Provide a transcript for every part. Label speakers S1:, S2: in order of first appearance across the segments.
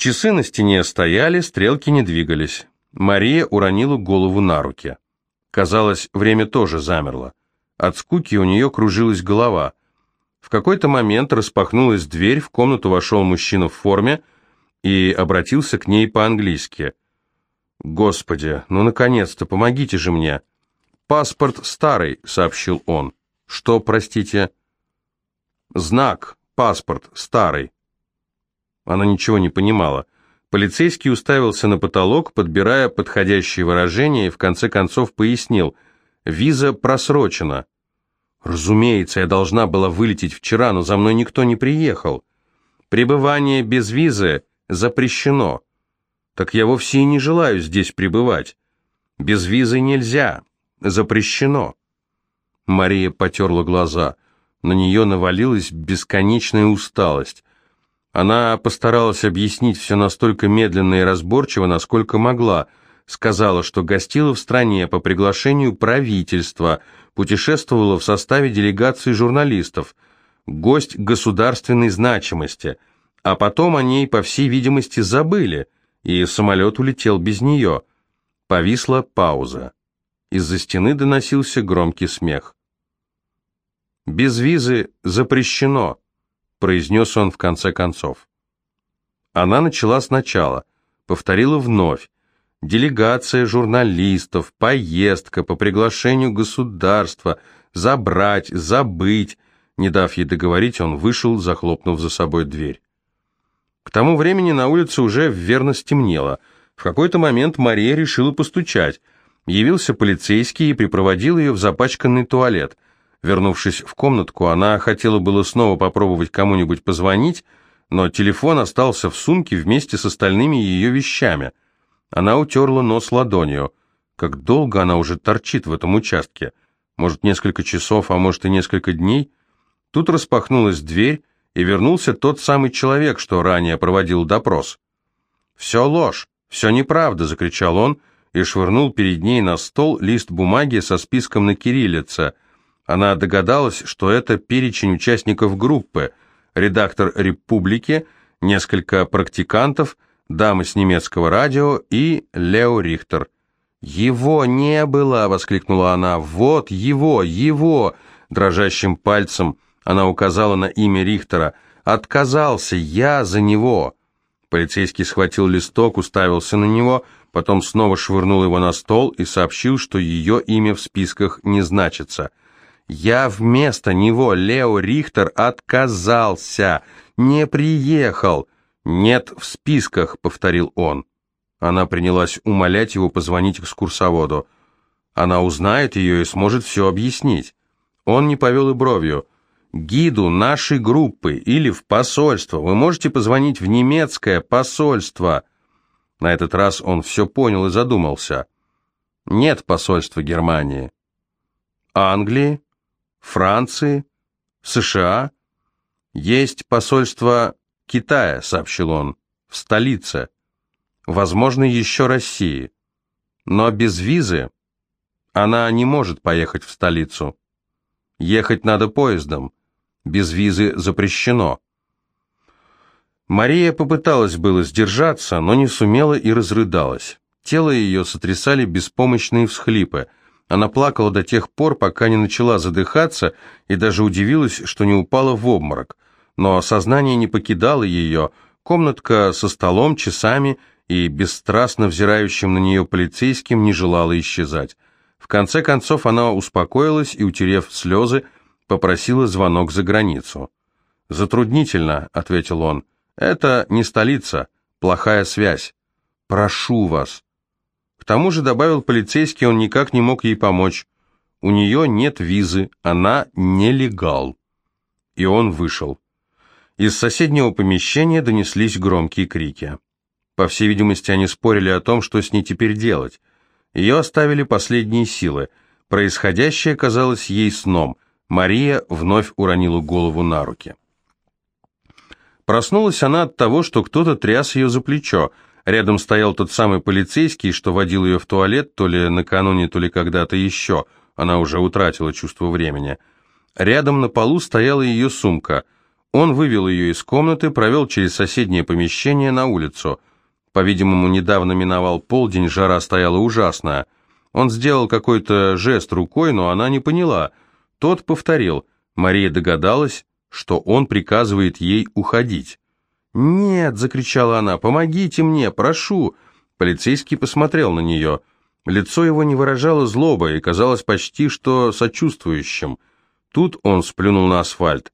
S1: Часы на стене стояли, стрелки не двигались. Мария уронила голову на руки. Казалось, время тоже замерло. От скуки у нее кружилась голова. В какой-то момент распахнулась дверь, в комнату вошел мужчина в форме и обратился к ней по-английски. «Господи, ну наконец-то, помогите же мне!» «Паспорт старый», — сообщил он. «Что, простите?» «Знак, паспорт, старый». Она ничего не понимала. Полицейский уставился на потолок, подбирая подходящее выражение, и в конце концов пояснил. «Виза просрочена». «Разумеется, я должна была вылететь вчера, но за мной никто не приехал. Пребывание без визы запрещено. Так я вовсе и не желаю здесь пребывать. Без визы нельзя. Запрещено». Мария потерла глаза. На нее навалилась бесконечная усталость. Она постаралась объяснить все настолько медленно и разборчиво, насколько могла. Сказала, что гостила в стране по приглашению правительства, путешествовала в составе делегации журналистов, гость государственной значимости, а потом о ней, по всей видимости, забыли, и самолет улетел без нее. Повисла пауза. Из-за стены доносился громкий смех. «Без визы запрещено», произнес он в конце концов. Она начала сначала, повторила вновь. Делегация журналистов, поездка по приглашению государства, забрать, забыть. Не дав ей договорить, он вышел, захлопнув за собой дверь. К тому времени на улице уже верно стемнело. В какой-то момент Мария решила постучать. Явился полицейский и припроводил ее в запачканный туалет – Вернувшись в комнатку, она хотела было снова попробовать кому-нибудь позвонить, но телефон остался в сумке вместе с остальными ее вещами. Она утерла нос ладонью. Как долго она уже торчит в этом участке? Может, несколько часов, а может и несколько дней? Тут распахнулась дверь, и вернулся тот самый человек, что ранее проводил допрос. «Все ложь, все неправда!» — закричал он и швырнул перед ней на стол лист бумаги со списком на кириллице — она догадалась, что это перечень участников группы, редактор «Републики», несколько практикантов, дамы с немецкого радио и Лео Рихтер. «Его не было!» — воскликнула она. «Вот его! Его!» Дрожащим пальцем она указала на имя Рихтера. «Отказался! Я за него!» Полицейский схватил листок, уставился на него, потом снова швырнул его на стол и сообщил, что ее имя в списках не значится. Я вместо него, Лео Рихтер, отказался, не приехал. Нет в списках, повторил он. Она принялась умолять его позвонить экскурсоводу. Она узнает ее и сможет все объяснить. Он не повел и бровью. «Гиду нашей группы или в посольство. Вы можете позвонить в немецкое посольство». На этот раз он все понял и задумался. «Нет посольства Германии». «Англии?» Франции, США. Есть посольство Китая, сообщил он, в столице. Возможно, еще России. Но без визы она не может поехать в столицу. Ехать надо поездом. Без визы запрещено. Мария попыталась было сдержаться, но не сумела и разрыдалась. Тело ее сотрясали беспомощные всхлипы – она плакала до тех пор, пока не начала задыхаться, и даже удивилась, что не упала в обморок. Но сознание не покидало ее, комнатка со столом, часами и бесстрастно взирающим на нее полицейским не желала исчезать. В конце концов она успокоилась и, утерев слезы, попросила звонок за границу. «Затруднительно», — ответил он, — «это не столица, плохая связь. Прошу вас». К тому же, добавил полицейский, он никак не мог ей помочь. У нее нет визы, она нелегал. И он вышел. Из соседнего помещения донеслись громкие крики. По всей видимости, они спорили о том, что с ней теперь делать. Ее оставили последние силы. Происходящее казалось ей сном. Мария вновь уронила голову на руки. Проснулась она от того, что кто-то тряс ее за плечо. Рядом стоял тот самый полицейский, что водил ее в туалет то ли накануне, то ли когда-то еще. Она уже утратила чувство времени. Рядом на полу стояла ее сумка. Он вывел ее из комнаты, провел через соседнее помещение на улицу. По-видимому, недавно миновал полдень, жара стояла ужасная. Он сделал какой-то жест рукой, но она не поняла. Тот повторил. Мария догадалась, что он приказывает ей уходить. «Нет!» — закричала она. «Помогите мне! Прошу!» Полицейский посмотрел на нее. Лицо его не выражало злобы и казалось почти что сочувствующим. Тут он сплюнул на асфальт.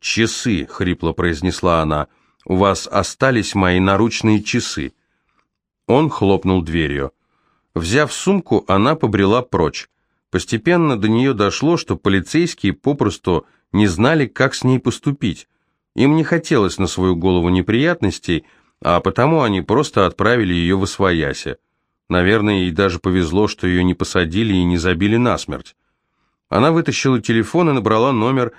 S1: «Часы!» — хрипло произнесла она. «У вас остались мои наручные часы». Он хлопнул дверью. Взяв сумку, она побрела прочь. Постепенно до нее дошло, что полицейские попросту не знали, как с ней поступить. Им не хотелось на свою голову неприятностей, а потому они просто отправили ее в освояси. Наверное, ей даже повезло, что ее не посадили и не забили насмерть. Она вытащила телефон и набрала номер.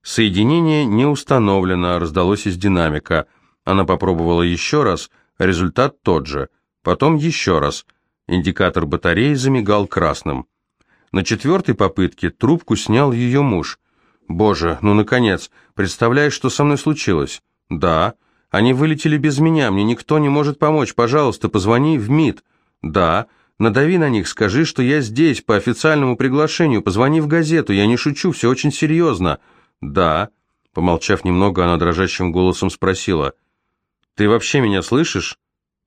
S1: Соединение не установлено, раздалось из динамика. Она попробовала еще раз, результат тот же. Потом еще раз. Индикатор батареи замигал красным. На четвертой попытке трубку снял ее муж. «Боже, ну наконец! Представляешь, что со мной случилось?» «Да. Они вылетели без меня, мне никто не может помочь. Пожалуйста, позвони в МИД». «Да. Надави на них, скажи, что я здесь, по официальному приглашению. Позвони в газету, я не шучу, все очень серьезно». «Да». Помолчав немного, она дрожащим голосом спросила. «Ты вообще меня слышишь?»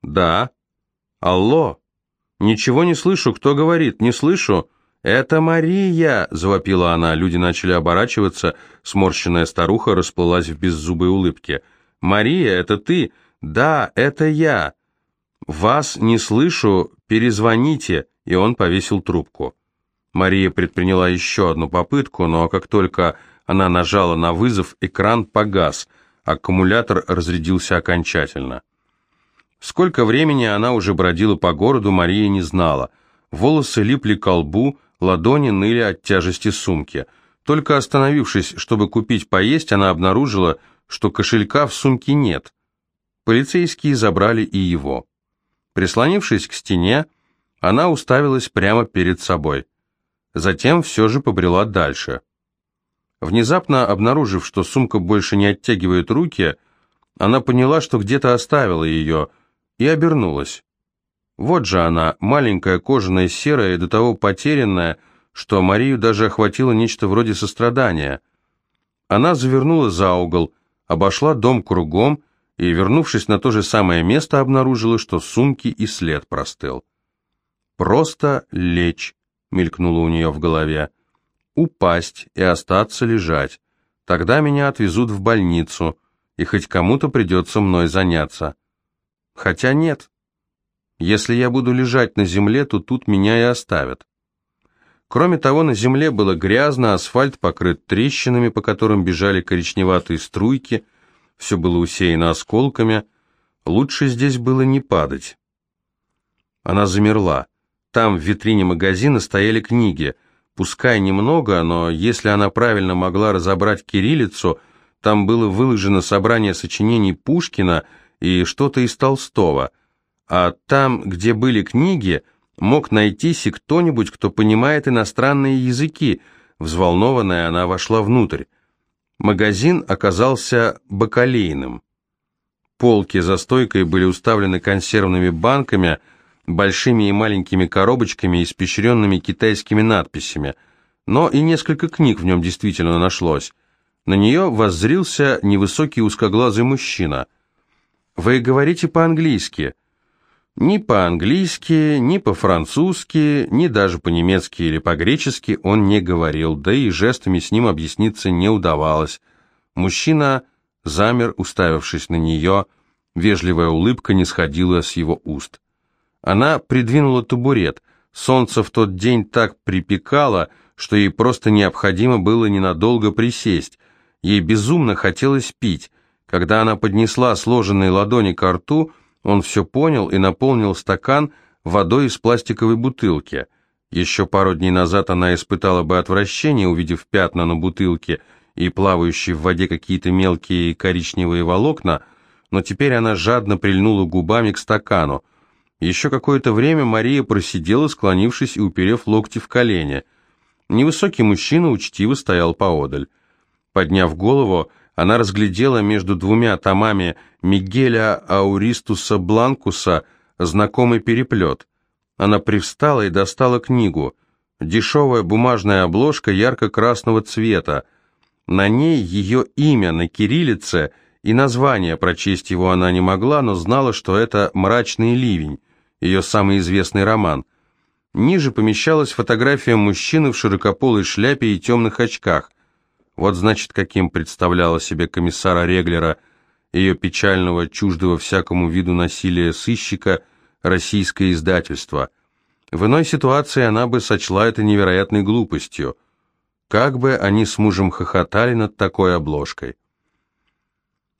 S1: «Да». «Алло?» «Ничего не слышу. Кто говорит? Не слышу». «Это Мария!» – завопила она. Люди начали оборачиваться. Сморщенная старуха расплылась в беззубой улыбке. «Мария, это ты?» «Да, это я!» «Вас не слышу, перезвоните!» И он повесил трубку. Мария предприняла еще одну попытку, но как только она нажала на вызов, экран погас, аккумулятор разрядился окончательно. Сколько времени она уже бродила по городу, Мария не знала. Волосы липли к лбу, ладони ныли от тяжести сумки. Только остановившись, чтобы купить поесть, она обнаружила, что кошелька в сумке нет. Полицейские забрали и его. Прислонившись к стене, она уставилась прямо перед собой. Затем все же побрела дальше. Внезапно обнаружив, что сумка больше не оттягивает руки, она поняла, что где-то оставила ее, и обернулась. Вот же она, маленькая, кожаная, серая и до того потерянная, что Марию даже охватило нечто вроде сострадания. Она завернула за угол, обошла дом кругом и, вернувшись на то же самое место, обнаружила, что сумки и след простыл. «Просто лечь», — мелькнуло у нее в голове, — «упасть и остаться лежать. Тогда меня отвезут в больницу, и хоть кому-то придется мной заняться. Хотя нет, если я буду лежать на земле, то тут меня и оставят». Кроме того, на земле было грязно, асфальт покрыт трещинами, по которым бежали коричневатые струйки, все было усеяно осколками. Лучше здесь было не падать. Она замерла. Там, в витрине магазина, стояли книги. Пускай немного, но если она правильно могла разобрать кириллицу, там было выложено собрание сочинений Пушкина и что-то из Толстого. А там, где были книги, мог найтись и кто-нибудь, кто понимает иностранные языки. Взволнованная она вошла внутрь. Магазин оказался бакалейным. Полки за стойкой были уставлены консервными банками, большими и маленькими коробочками, испещренными китайскими надписями, но и несколько книг в нем действительно нашлось. На нее воззрился невысокий узкоглазый мужчина. «Вы говорите по-английски?» Ни по-английски, ни по-французски, ни даже по-немецки или по-гречески он не говорил, да и жестами с ним объясниться не удавалось. Мужчина замер, уставившись на нее, вежливая улыбка не сходила с его уст. Она придвинула табурет. Солнце в тот день так припекало, что ей просто необходимо было ненадолго присесть. Ей безумно хотелось пить. Когда она поднесла сложенные ладони к рту, он все понял и наполнил стакан водой из пластиковой бутылки. Еще пару дней назад она испытала бы отвращение, увидев пятна на бутылке и плавающие в воде какие-то мелкие коричневые волокна, но теперь она жадно прильнула губами к стакану. Еще какое-то время Мария просидела, склонившись и уперев локти в колени. Невысокий мужчина учтиво стоял поодаль. Подняв голову, она разглядела между двумя томами Мигеля Ауристуса Бланкуса знакомый переплет. Она привстала и достала книгу. Дешевая бумажная обложка ярко-красного цвета. На ней ее имя на кириллице и название, прочесть его она не могла, но знала, что это «Мрачный ливень», ее самый известный роман. Ниже помещалась фотография мужчины в широкополой шляпе и темных очках. Вот значит, каким представляла себе комиссара Реглера, ее печального, чуждого всякому виду насилия сыщика, российское издательство. В иной ситуации она бы сочла это невероятной глупостью. Как бы они с мужем хохотали над такой обложкой.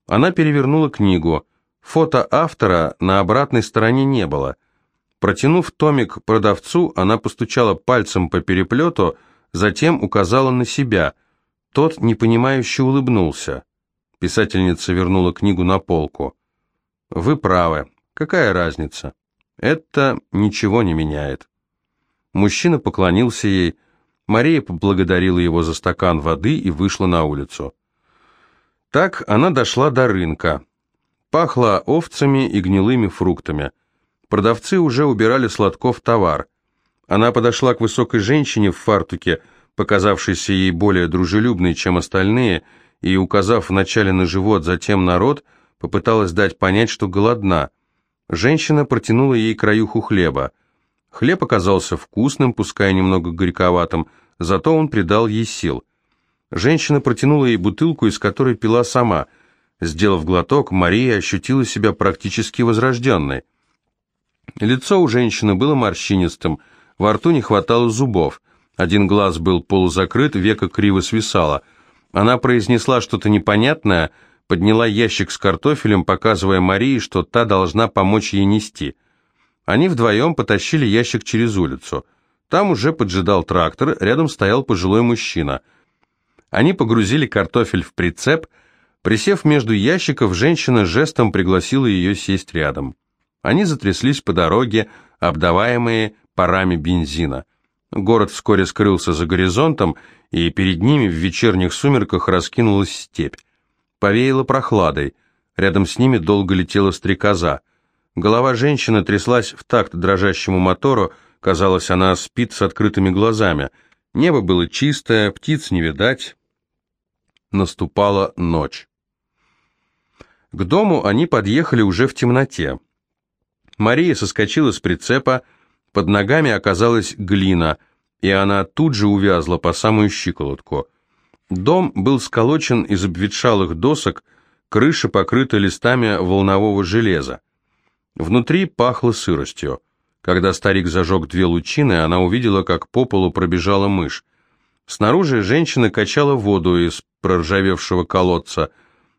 S1: Она перевернула книгу. Фото автора на обратной стороне не было. Протянув томик продавцу, она постучала пальцем по переплету, затем указала на себя. Тот непонимающе улыбнулся. Писательница вернула книгу на полку. «Вы правы. Какая разница? Это ничего не меняет». Мужчина поклонился ей. Мария поблагодарила его за стакан воды и вышла на улицу. Так она дошла до рынка. Пахло овцами и гнилыми фруктами. Продавцы уже убирали сладков товар. Она подошла к высокой женщине в фартуке, показавшейся ей более дружелюбной, чем остальные, и, указав вначале на живот, затем на рот, попыталась дать понять, что голодна. Женщина протянула ей краюху хлеба. Хлеб оказался вкусным, пускай немного горьковатым, зато он придал ей сил. Женщина протянула ей бутылку, из которой пила сама. Сделав глоток, Мария ощутила себя практически возрожденной. Лицо у женщины было морщинистым, во рту не хватало зубов, один глаз был полузакрыт, века криво свисало. Она произнесла что-то непонятное, подняла ящик с картофелем, показывая Марии, что та должна помочь ей нести. Они вдвоем потащили ящик через улицу. Там уже поджидал трактор, рядом стоял пожилой мужчина. Они погрузили картофель в прицеп. Присев между ящиков, женщина жестом пригласила ее сесть рядом. Они затряслись по дороге, обдаваемые парами бензина. Город вскоре скрылся за горизонтом, и перед ними в вечерних сумерках раскинулась степь. Повеяло прохладой. Рядом с ними долго летела стрекоза. Голова женщины тряслась в такт дрожащему мотору, казалось, она спит с открытыми глазами. Небо было чистое, птиц не видать. Наступала ночь. К дому они подъехали уже в темноте. Мария соскочила с прицепа, под ногами оказалась глина, и она тут же увязла по самую щиколотку. Дом был сколочен из обветшалых досок, крыша покрыта листами волнового железа. Внутри пахло сыростью. Когда старик зажег две лучины, она увидела, как по полу пробежала мышь. Снаружи женщина качала воду из проржавевшего колодца.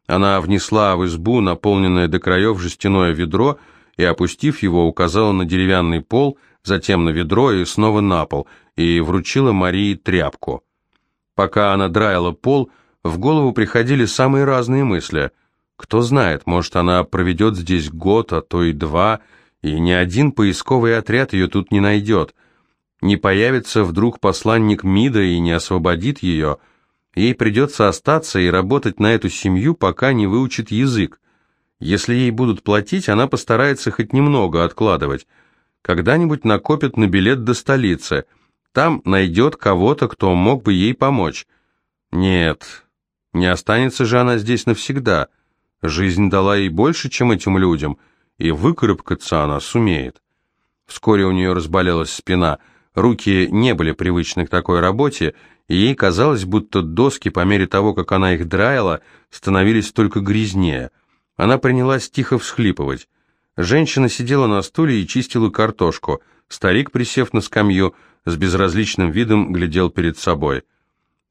S1: Она внесла в избу наполненное до краев жестяное ведро и, опустив его, указала на деревянный пол, затем на ведро и снова на пол, и вручила Марии тряпку. Пока она драила пол, в голову приходили самые разные мысли. Кто знает, может, она проведет здесь год, а то и два, и ни один поисковый отряд ее тут не найдет. Не появится вдруг посланник МИДа и не освободит ее. Ей придется остаться и работать на эту семью, пока не выучит язык. Если ей будут платить, она постарается хоть немного откладывать. Когда-нибудь накопит на билет до столицы. Там найдет кого-то, кто мог бы ей помочь. Нет, не останется же она здесь навсегда. Жизнь дала ей больше, чем этим людям, и выкарабкаться она сумеет. Вскоре у нее разболелась спина, руки не были привычны к такой работе, и ей казалось, будто доски, по мере того, как она их драила, становились только грязнее – она принялась тихо всхлипывать. Женщина сидела на стуле и чистила картошку. Старик, присев на скамью, с безразличным видом глядел перед собой.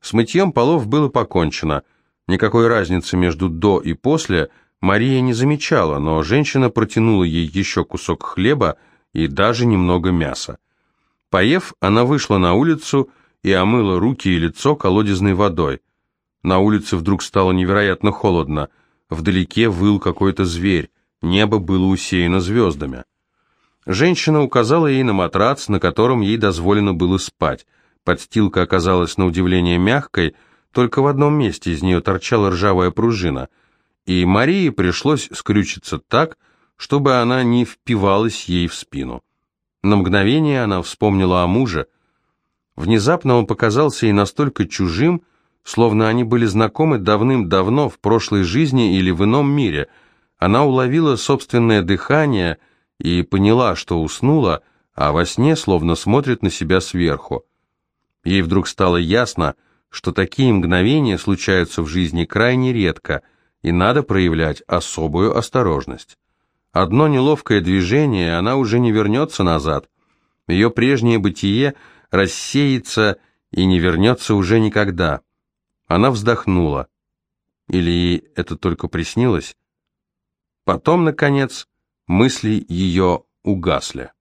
S1: С мытьем полов было покончено. Никакой разницы между «до» и «после» Мария не замечала, но женщина протянула ей еще кусок хлеба и даже немного мяса. Поев, она вышла на улицу и омыла руки и лицо колодезной водой. На улице вдруг стало невероятно холодно – Вдалеке выл какой-то зверь, небо было усеяно звездами. Женщина указала ей на матрац, на котором ей дозволено было спать. Подстилка оказалась на удивление мягкой, только в одном месте из нее торчала ржавая пружина, и Марии пришлось скрючиться так, чтобы она не впивалась ей в спину. На мгновение она вспомнила о муже. Внезапно он показался ей настолько чужим, словно они были знакомы давным-давно в прошлой жизни или в ином мире. Она уловила собственное дыхание и поняла, что уснула, а во сне словно смотрит на себя сверху. Ей вдруг стало ясно, что такие мгновения случаются в жизни крайне редко, и надо проявлять особую осторожность. Одно неловкое движение, она уже не вернется назад. Ее прежнее бытие рассеется и не вернется уже никогда. Она вздохнула. Или ей это только приснилось? Потом, наконец, мысли ее угасли.